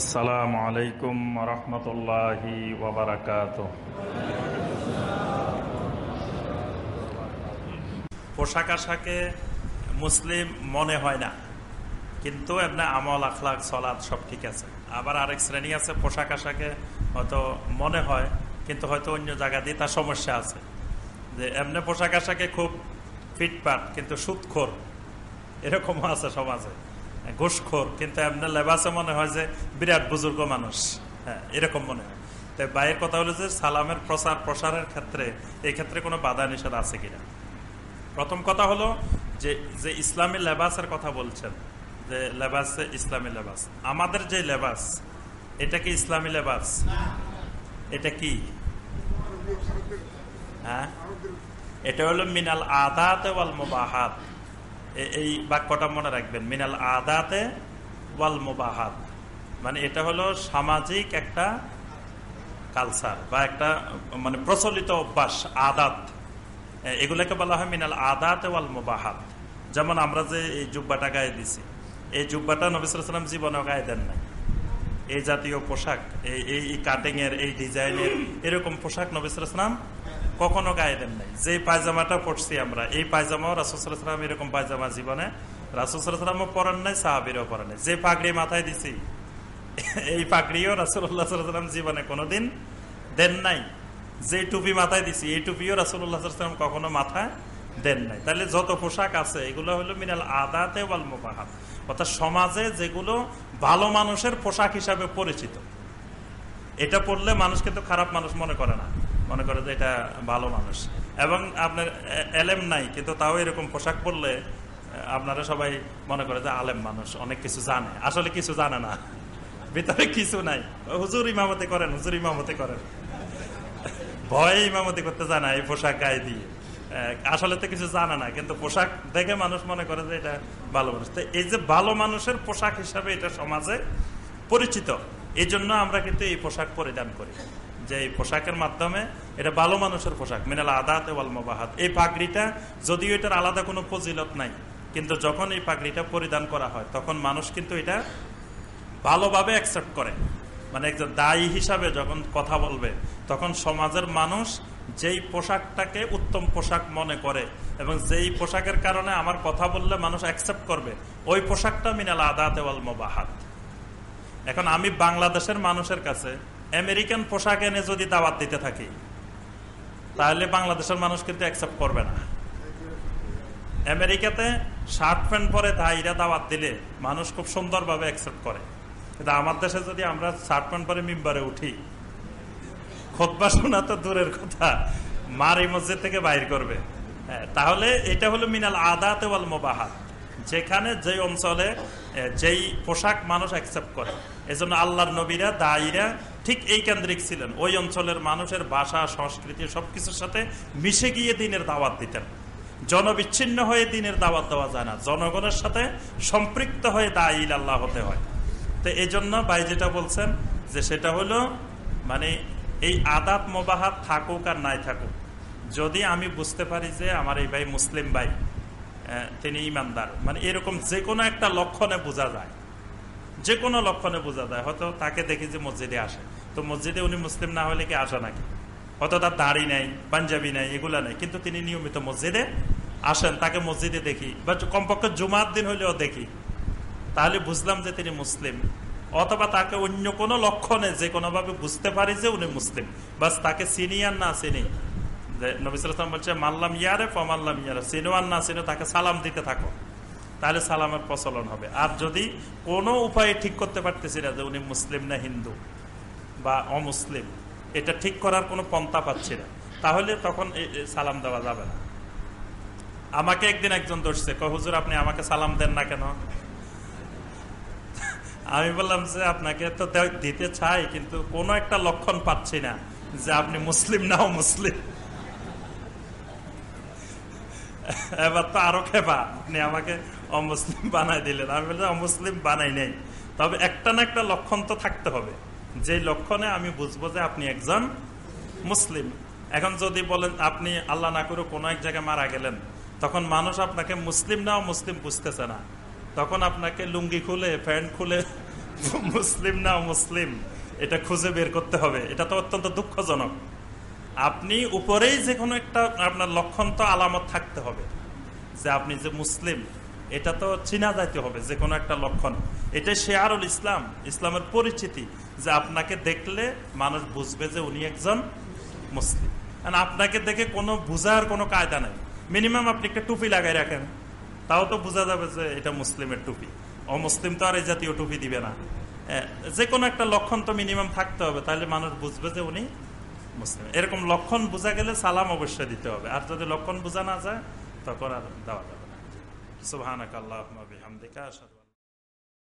আসসালামু আলাইকুম রহমতুল্লাহি পোশাক আশাকে মুসলিম মনে হয় না, কিন্তু এমনি আমল, আখলাক সলাদ সব ঠিক আছে। আবার আরেক শ্রেণি আছে পোশাক আশাকে হয়তো মনে হয়, কিন্তু হয়তো অন্য জায়গা দিয়ে তার সমস্যা আছে। যে এমনি পোশাক আশাকে খুব ফিটপাট কিন্তু সুদখোর, এরকমও আছে সমাজে। ঘুষখোর। কিন্তু আপনার লেবাসে মনে হয় যে বিরাট বুজুর্গ মানুষ। হ্যাঁ এরকম মনে হয়। তাই বাইরের কথা হলো যে সালামের প্রচার প্রসারের ক্ষেত্রে এই ক্ষেত্রে কোনো বাধা নিষেধ আছে কিনা? প্রথম কথা হলো যে যে ইসলামী লেবাসের কথা বলছেন, যে লেবাসে ইসলামী লেবাস। আমাদের যে লেবাস, এটা কি ইসলামী লেবাস? এটা কি? হ্যাঁ? এটা হলো মিনাল আদাত ওয়াল এই বাক্যটা মনে রাখবেন, মিনাল আদাতে ওয়াল মুবাহাত। মানে এটা হলো সামাজিক একটা কালচার বা একটা মানে প্রচলিত অভ্যাস, আদাত। এগুলোকে বলা হয় মিনাল আদাত ওয়াল মুবাহাত। যেমন আমরা যে এই জুব্বাটা গায়ে দিছি, এই জুব্বাটা নবিসাম জীবনেও গায়ে দেন নাই। এই জাতীয় পোশাক, এই এই কাটিং এর, এই ডিজাইনের এরকম পোশাক নবিসাম কখনো গায়ে দেন নাই। যে পায়জামাটা পড়ছি আমরা, এই পায়জামাও রাসুসাল্লাম এরকম পায়জামা জীবনে রাসুসাল্লামও পরেন নাই, সাহাবিরও পরেন নাই। যে পাগড়ি মাথায় দিছি, এই পাগড়িও রাসুল্লাহ সাল্লাম জীবনে কোনোদিন দেন নাই। যে টুপি মাথায় দিছি, এই টুপিও রাসুল্লাহ সাল্লাম কখনো মাথায় দেন নাই। তাহলে যত পোশাক আছে, এগুলো হলো মিনাল আদাতে ওয়াল মোবাহাত। অর্থাৎ সমাজে যেগুলো ভালো মানুষের পোশাক হিসাবে পরিচিত, এটা পড়লে মানুষ কিন্তু খারাপ মানুষ মনে করে না। মনে করে যে এটা ভালো মানুষ। এবং আপনার এলেম নাই, কিন্তু তাও এরকম পোশাক পরলে আপনারা সবাই মনে করে যে আলেম মানুষ, অনেক কিছু জানে। আসলে কিছু জানে না। ভিতরে কিছু নাই। হুজুর ইমামতি করেন, হুজুর ইমামতি করেন। ভয়ে ইমামতি করতে জানা এই পোশাক গায়ে দিয়ে। আসলে তো কিছু জানে না, কিন্তু পোশাক দেখে মানুষ মনে করে যে এটা ভালো মানুষ। তো এই যে ভালো মানুষের পোশাক হিসাবে এটা সমাজে পরিচিত এই জন্য আমরা কিন্তু এই পোশাক পরিধান করি। যে এই পোশাকের মাধ্যমে এটা ভালো মানুষের পোশাক, মিনাল আদাত ওয়ালমাবাহাত এই পাগড়িটা যদিও এটার আলাদা কোনো ফজিলত নাই, কিন্তু যখন এই পাগড়িটা পরিধান করা হয়, তখন মানুষ কিন্তু এটা ভালোভাবে অ্যাকসেপ্ট করে। মানে একজন দায়ী হিসাবে যখন কথা বলবে, তখন সমাজের মানুষ যেই পোশাকটাকে উত্তম পোশাক মনে করে এবং যেই পোশাকের কারণে আমার কথা বললে মানুষ অ্যাকসেপ্ট করবে, ওই পোশাকটা মিনাল আদাত ওয়ালমাবাহাত এখন আমি বাংলাদেশের মানুষের কাছে আমেরিকান পোশাক এনে যদি দাওয়াত দিতে থাকি, তাহলে বাংলাদেশের মানুষ কিন্তু অ্যাকসেপ্ট করবে না। আমেরিকাতে শার্ট প্যান্ট পরে দায়ীরা দাওয়াত দিলে মানুষ খুব সুন্দরভাবে অ্যাকসেপ্ট করে। কিন্তু আমার দেশে যদি আমরা শার্ট প্যান্ট পরে মিম্বারে উঠি, খোদবা শোনা তো দূরের কথা, মার এই মসজিদ থেকে বাইর করবে। তাহলে এটা হলো মিনাল আদাতে ওয়াল মোবাহাত। যেখানে যে অঞ্চলে যেই পোশাক মানুষ অ্যাকসেপ্ট করে। এজন্য আল্লাহর নবীরা, দায়ীরা ঠিক এই কেন্দ্রিক ছিলেন। ওই অঞ্চলের মানুষের ভাষা, সংস্কৃতি সবকিছুর সাথে মিশে গিয়ে দিনের দাওয়াত দিতেন। জনবিচ্ছিন্ন হয়ে দিনের দাওয়াত দেওয়া যায় না। জনগণের সাথে সম্পৃক্ত হয়ে দায়ীল আল্লাহ হতে হয়। তো এই জন্য ভাই যেটা বলছেন যে সেটা হলো মানে এই আদাত মোবাহাত থাকুক আর নাই থাকুক। যদি আমি বুঝতে পারি যে আমার এই ভাই মুসলিম ভাই তিনি ইমানদার মানে এরকম যে কোনো একটা লক্ষণে বোঝা যায়। যে কোনো লক্ষণে বোঝা যায়। হয়তো তাকে দেখি যে মসজিদে আসে। তো মসজিদে উনি মুসলিম না হলে কি আসে নাকি? হয়তো তার দাড়ি নেই, পাঞ্জাবি নেই, এগুলা নেই। কিন্তু তিনি নিয়মিত মসজিদে আসেন, তাকে মসজিদে দেখি। বা কমপক্ষে জুমার দিন হলেও দেখি। তাহলে বুঝলাম যে তিনি মুসলিম। অথবা তাকে অন্য কোনো লক্ষণে যে কোনোভাবে বুঝতে পারি যে উনি মুসলিম। বাস তাকে চিনি আর না চিনি। নবিসাম বলছে, মাল্লাম ইয়ারে ফমাল্লাম ইয়ারে। চিনো আর না চিনো, তাকে সালাম দিতে থাকো। তাহলে সালামের প্রচলন হবে। আর যদি কোনো উপায়ে ঠিক করতে পারতেছি না যে উনি মুসলিম না হিন্দু বা অমুসলিম, এটা ঠিক করার কোনো পন্থা পাচ্ছি না, তাহলে তখন সালাম দেওয়া যাবে না। আমাকে একদিন একজন দোষছে হুজুর, আপনি আমাকে সালাম দেন না কেন? আমি বললাম, যে আপনাকে তো দিতে চাই, কিন্তু কোনো একটা লক্ষণ পাচ্ছি না যে আপনি মুসলিম নাও মুসলিম এবার তো আরও খেপা, আপনি আমাকে অমুসলিম বানাই দিলেন। আমি বলছি অমুসলিম বানাই নেই। তবে একটা না একটা লক্ষণ তো থাকতে হবে। যে লক্ষণে আমি বুঝব যে আপনি একজন মুসলিম। এখন যদি বলেন, আপনি আল্লাহ না করে কোনো এক জায়গায় মারা গেলেন, তখন মানুষ আপনাকে মুসলিম না মুসলিম বুঝতেছে না। তখন আপনাকে লুঙ্গি খুলে, প্যান্ট খুলে, মুসলিম না মুসলিম এটা খুঁজে বের করতে হবে। এটা তো অত্যন্ত দুঃখজনক। আপনি উপরেই যে কোনো একটা আপনার লক্ষণ তো আলামত থাকতে হবে। যে আপনি যে মুসলিম এটা তো চিনা যাইতে হবে, যে কোনো একটা লক্ষণ। এটা শেয়ারুল ইসলাম, ইসলামের পরিচিতি, যে আপনাকে দেখলে মানুষ বুঝবে যে উনি একজন মুসলিম। আপনাকে দেখে কোনো বুঝার কোনো কায়দা নাই। মিনিমাম আপনি একটা টুপি লাগাই রাখেন। তাও তো বোঝা যাবে যে এটা মুসলিমের টুপি। অমুসলিম তো আর এই জাতীয় টুপি দিবে না। যে কোনো একটা লক্ষণ তো মিনিমাম থাকতে হবে, তাহলে মানুষ বুঝবে যে উনি মুসলিম। এরকম লক্ষণ বোঝা গেলে সালাম অবশ্যই দিতে হবে। আর যদি লক্ষণ বোঝা না যায়, তখন আর দেওয়া যাবে سبحانك اللهم وبحمدك أشهد